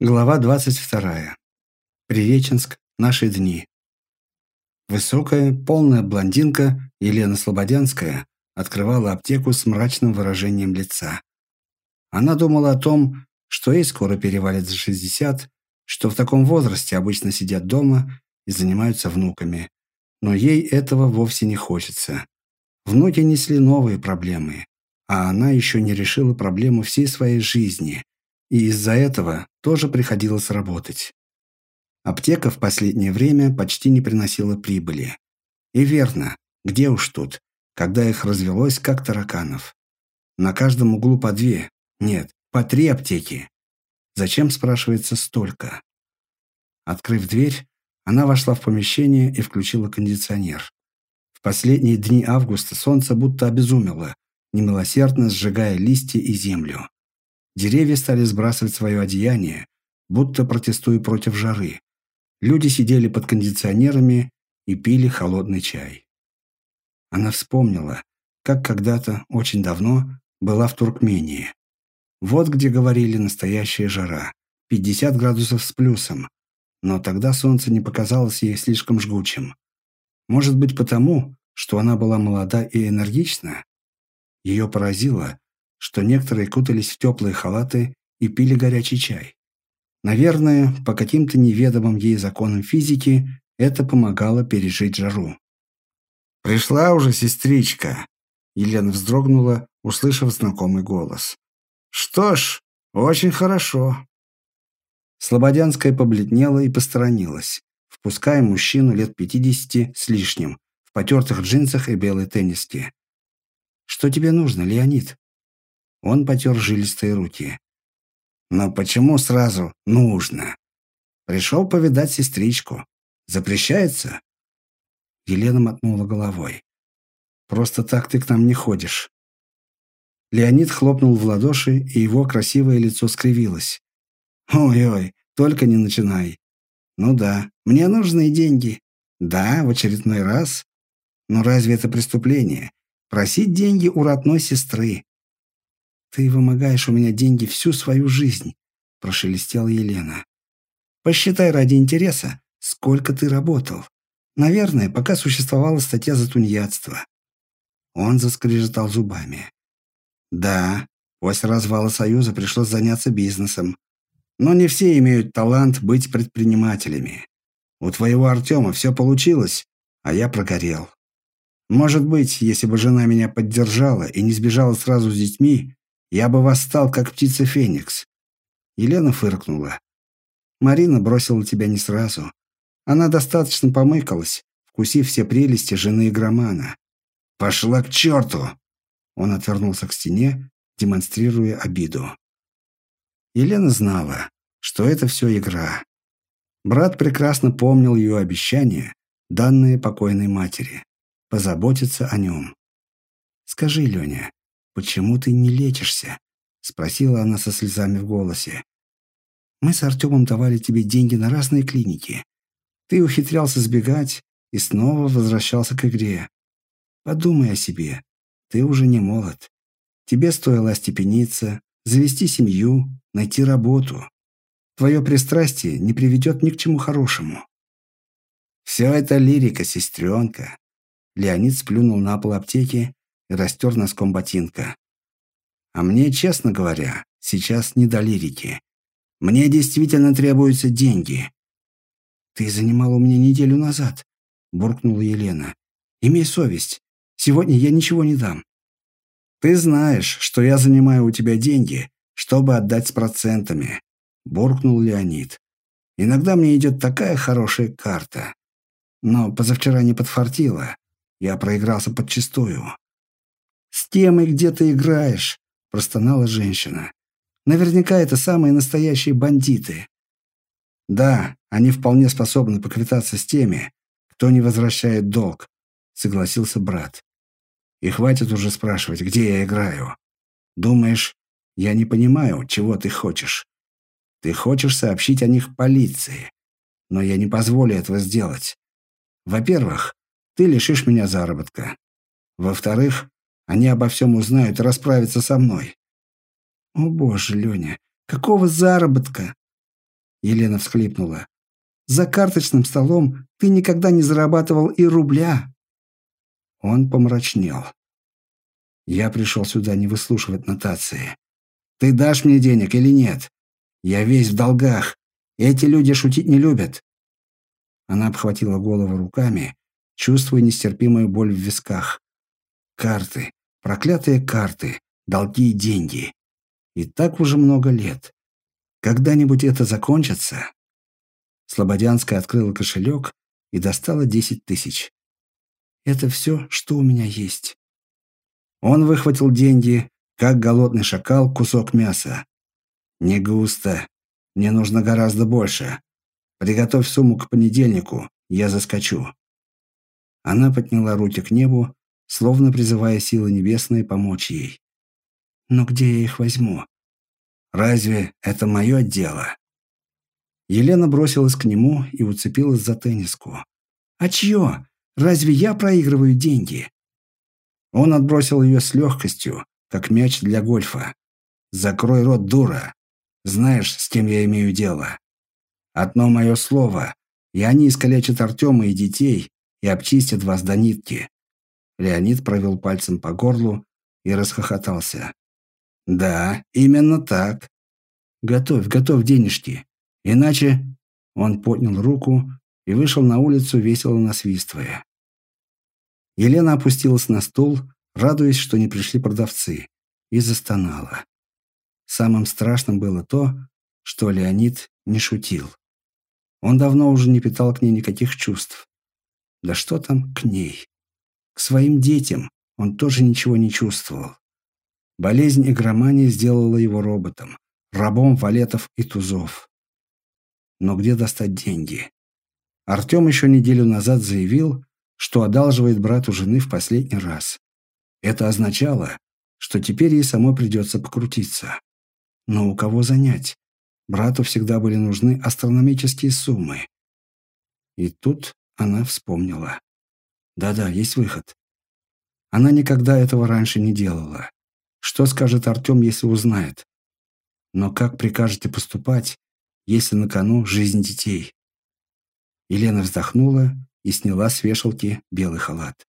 Глава 22. Приреченск. Наши дни. Высокая, полная блондинка Елена Слободянская открывала аптеку с мрачным выражением лица. Она думала о том, что ей скоро перевалит за 60, что в таком возрасте обычно сидят дома и занимаются внуками. Но ей этого вовсе не хочется. Внуки несли новые проблемы, а она еще не решила проблему всей своей жизни – и из-за этого тоже приходилось работать. Аптека в последнее время почти не приносила прибыли. И верно, где уж тут, когда их развелось как тараканов. На каждом углу по две, нет, по три аптеки. Зачем, спрашивается, столько? Открыв дверь, она вошла в помещение и включила кондиционер. В последние дни августа солнце будто обезумело, немилосердно сжигая листья и землю. Деревья стали сбрасывать свое одеяние, будто протестуя против жары. Люди сидели под кондиционерами и пили холодный чай. Она вспомнила, как когда-то, очень давно, была в Туркмении. Вот где говорили настоящая жара. 50 градусов с плюсом. Но тогда солнце не показалось ей слишком жгучим. Может быть потому, что она была молода и энергична? Ее поразило, что некоторые кутались в теплые халаты и пили горячий чай. Наверное, по каким-то неведомым ей законам физики это помогало пережить жару. «Пришла уже сестричка!» Елена вздрогнула, услышав знакомый голос. «Что ж, очень хорошо!» Слободянская побледнела и посторонилась, впуская мужчину лет пятидесяти с лишним, в потертых джинсах и белой тенниске. «Что тебе нужно, Леонид?» Он потер жилистые руки. «Но почему сразу нужно? Пришел повидать сестричку. Запрещается?» Елена мотнула головой. «Просто так ты к нам не ходишь». Леонид хлопнул в ладоши, и его красивое лицо скривилось. «Ой-ой, только не начинай. Ну да, мне нужны деньги. Да, в очередной раз. Но разве это преступление? Просить деньги у родной сестры. «Ты вымогаешь у меня деньги всю свою жизнь», – прошелестела Елена. «Посчитай ради интереса, сколько ты работал. Наверное, пока существовала статья за тунеядство». Он заскрежетал зубами. «Да, после развала Союза пришлось заняться бизнесом. Но не все имеют талант быть предпринимателями. У твоего Артема все получилось, а я прогорел. Может быть, если бы жена меня поддержала и не сбежала сразу с детьми, я бы восстал, как птица Феникс. Елена фыркнула. Марина бросила тебя не сразу. Она достаточно помыкалась, вкусив все прелести жены игромана. «Пошла к черту!» Он отвернулся к стене, демонстрируя обиду. Елена знала, что это все игра. Брат прекрасно помнил ее обещание, данное покойной матери, позаботиться о нем. «Скажи, Леня, «Почему ты не лечишься?» – спросила она со слезами в голосе. «Мы с Артемом давали тебе деньги на разные клиники. Ты ухитрялся сбегать и снова возвращался к игре. Подумай о себе. Ты уже не молод. Тебе стоило остепениться, завести семью, найти работу. Твое пристрастие не приведет ни к чему хорошему». «Все это лирика, сестренка». Леонид сплюнул на пол аптеки и растер носком ботинка. А мне, честно говоря, сейчас не до лирики. Мне действительно требуются деньги. «Ты занимал у меня неделю назад», — буркнула Елена. «Имей совесть. Сегодня я ничего не дам». «Ты знаешь, что я занимаю у тебя деньги, чтобы отдать с процентами», — буркнул Леонид. «Иногда мне идет такая хорошая карта. Но позавчера не подфартило. Я проигрался подчистую. «С и где ты играешь?» – простонала женщина. «Наверняка это самые настоящие бандиты». «Да, они вполне способны поквитаться с теми, кто не возвращает долг», – согласился брат. «И хватит уже спрашивать, где я играю. Думаешь, я не понимаю, чего ты хочешь? Ты хочешь сообщить о них полиции, но я не позволю этого сделать. Во-первых, ты лишишь меня заработка. Во-вторых, они обо всем узнают и расправятся со мной. О боже, Леня, какого заработка? Елена всхлипнула. «За карточным столом ты никогда не зарабатывал и рубля!» Он помрачнел. «Я пришел сюда не выслушивать нотации. Ты дашь мне денег или нет? Я весь в долгах. Эти люди шутить не любят». Она обхватила голову руками, чувствуя нестерпимую боль в висках. «Карты. Проклятые карты. Долги и деньги. И так уже много лет. Когда-нибудь это закончится?» Слободянская открыла кошелек и достала десять тысяч. «Это все, что у меня есть». Он выхватил деньги, как голодный шакал кусок мяса. «Не густо. Мне нужно гораздо больше. Приготовь сумму к понедельнику, я заскочу». Она подняла руки к небу, словно призывая силы небесные помочь ей. «Но где я их возьму? Разве это мое дело?» Елена бросилась к нему и уцепилась за тенниску. «А чье? Разве я проигрываю деньги?» Он отбросил ее с легкостью, как мяч для гольфа. «Закрой рот, дура! Знаешь, с кем я имею дело. Одно мое слово, и они искалечат Артема и детей и обчистят вас до нитки». Леонид провел пальцем по горлу и расхохотался. «Да, именно так. Готовь, готовь денежки. Иначе...» Он поднял руку и вышел на улицу, весело насвистывая. Елена опустилась на стул, радуясь, что не пришли продавцы, и застонала. Самым страшным было то, что Леонид не шутил. Он давно уже не питал к ней никаких чувств. Да что там к ней? К своим детям он тоже ничего не чувствовал. Болезнь игромании сделала его роботом, рабом валетов и тузов. Но где достать деньги? Артем еще неделю назад заявил, что одалживает брату жены в последний раз. Это означало, что теперь ей самой придется покрутиться. Но у кого занять? Брату всегда были нужны астрономические суммы. И тут она вспомнила. Да-да, есть выход. Она никогда этого раньше не делала. Что скажет Артем, если узнает? Но как прикажете поступать, если на кону жизнь детей? Елена вздохнула и сняла с вешалки белый халат.